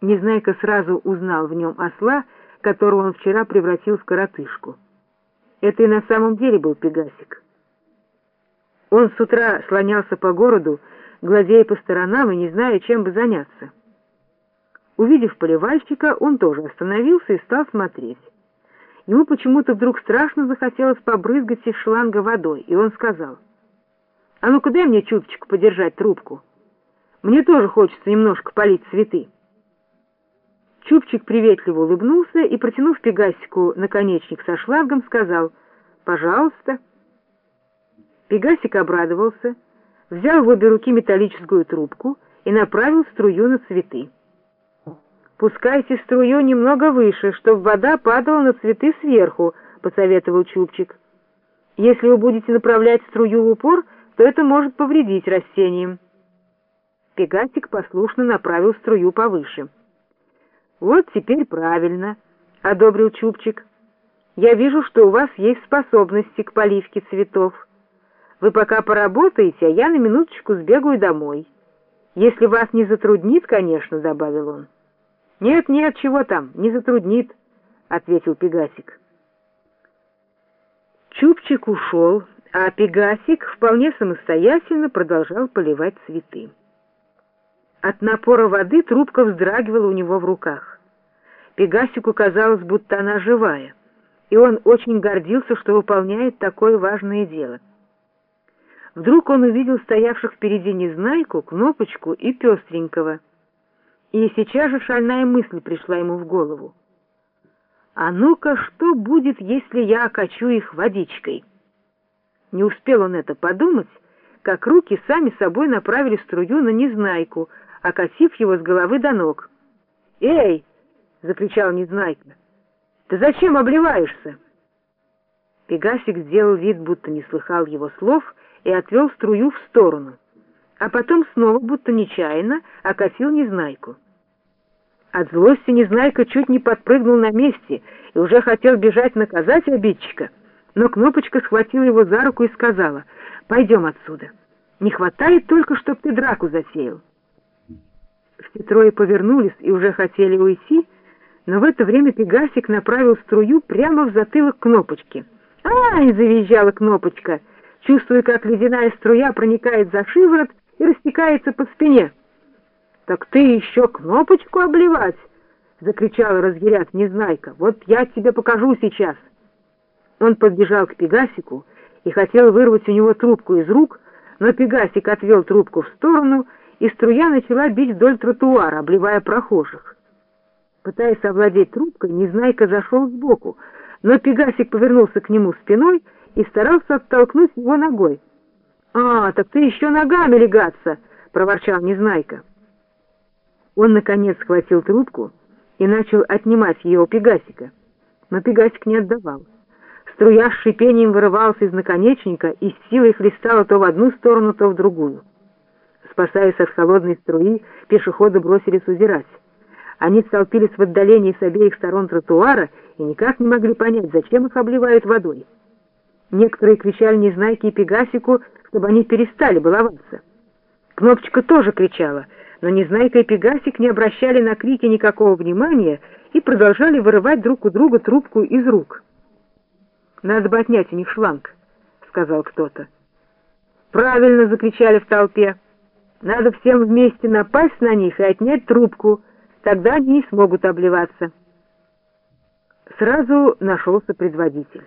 Незнайка сразу узнал в нем осла, которого он вчера превратил в коротышку. Это и на самом деле был Пегасик. Он с утра слонялся по городу, глазея по сторонам и не зная, чем бы заняться. Увидев поливальщика, он тоже остановился и стал смотреть. Ему почему-то вдруг страшно захотелось побрызгать из шланга водой, и он сказал, «А ну-ка дай мне чуточку подержать трубку. Мне тоже хочется немножко полить цветы». Чупчик приветливо улыбнулся и, протянув Пегасику наконечник со шлангом, сказал «Пожалуйста». Пегасик обрадовался, взял в обе руки металлическую трубку и направил струю на цветы. «Пускайте струю немного выше, чтобы вода падала на цветы сверху», — посоветовал Чупчик. «Если вы будете направлять струю в упор, то это может повредить растениям». Пегасик послушно направил струю повыше. «Вот теперь правильно», — одобрил Чупчик. «Я вижу, что у вас есть способности к поливке цветов». Вы пока поработаете, а я на минуточку сбегаю домой. Если вас не затруднит, конечно, — добавил он. Нет, нет, чего там, не затруднит, — ответил Пегасик. Чупчик ушел, а Пегасик вполне самостоятельно продолжал поливать цветы. От напора воды трубка вздрагивала у него в руках. Пегасику казалось, будто она живая, и он очень гордился, что выполняет такое важное дело — Вдруг он увидел стоявших впереди Незнайку, Кнопочку и Пестренького. И сейчас же шальная мысль пришла ему в голову. «А ну-ка, что будет, если я окачу их водичкой?» Не успел он это подумать, как руки сами собой направили струю на Незнайку, окатив его с головы до ног. «Эй!» — закричал Незнайка. «Ты зачем обливаешься?» Пегасик сделал вид, будто не слыхал его слов — и отвел струю в сторону, а потом снова, будто нечаянно, окатил Незнайку. От злости Незнайка чуть не подпрыгнул на месте и уже хотел бежать наказать обидчика, но Кнопочка схватила его за руку и сказала, «Пойдем отсюда. Не хватает только, чтоб ты драку затеял». Все трое повернулись и уже хотели уйти, но в это время Пегасик направил струю прямо в затылок Кнопочки. «Ай!» — завизжала Кнопочка — чувствуя, как ледяная струя проникает за шиворот и растекается по спине. «Так ты еще кнопочку обливать!» — закричала разъярясь Незнайка. «Вот я тебе покажу сейчас!» Он подбежал к Пегасику и хотел вырвать у него трубку из рук, но Пегасик отвел трубку в сторону, и струя начала бить вдоль тротуара, обливая прохожих. Пытаясь овладеть трубкой, Незнайка зашел сбоку, но Пегасик повернулся к нему спиной и старался оттолкнуть его ногой. «А, так ты еще ногами легаться!» — проворчал Незнайка. Он, наконец, схватил трубку и начал отнимать ее у Пегасика, но Пегасик не отдавал. Струя с шипением вырывался из наконечника и с силой хлестала то в одну сторону, то в другую. Спасаясь от холодной струи, пешеходы бросились узирать. Они столпились в отдалении с обеих сторон тротуара и никак не могли понять, зачем их обливают водой. Некоторые кричали Незнайке и Пегасику, чтобы они перестали баловаться. Кнопочка тоже кричала, но Незнайка и Пегасик не обращали на крики никакого внимания и продолжали вырывать друг у друга трубку из рук. «Надо бы отнять у них шланг», — сказал кто-то. «Правильно!» — закричали в толпе. «Надо всем вместе напасть на них и отнять трубку, тогда они смогут обливаться». Сразу нашелся предводитель.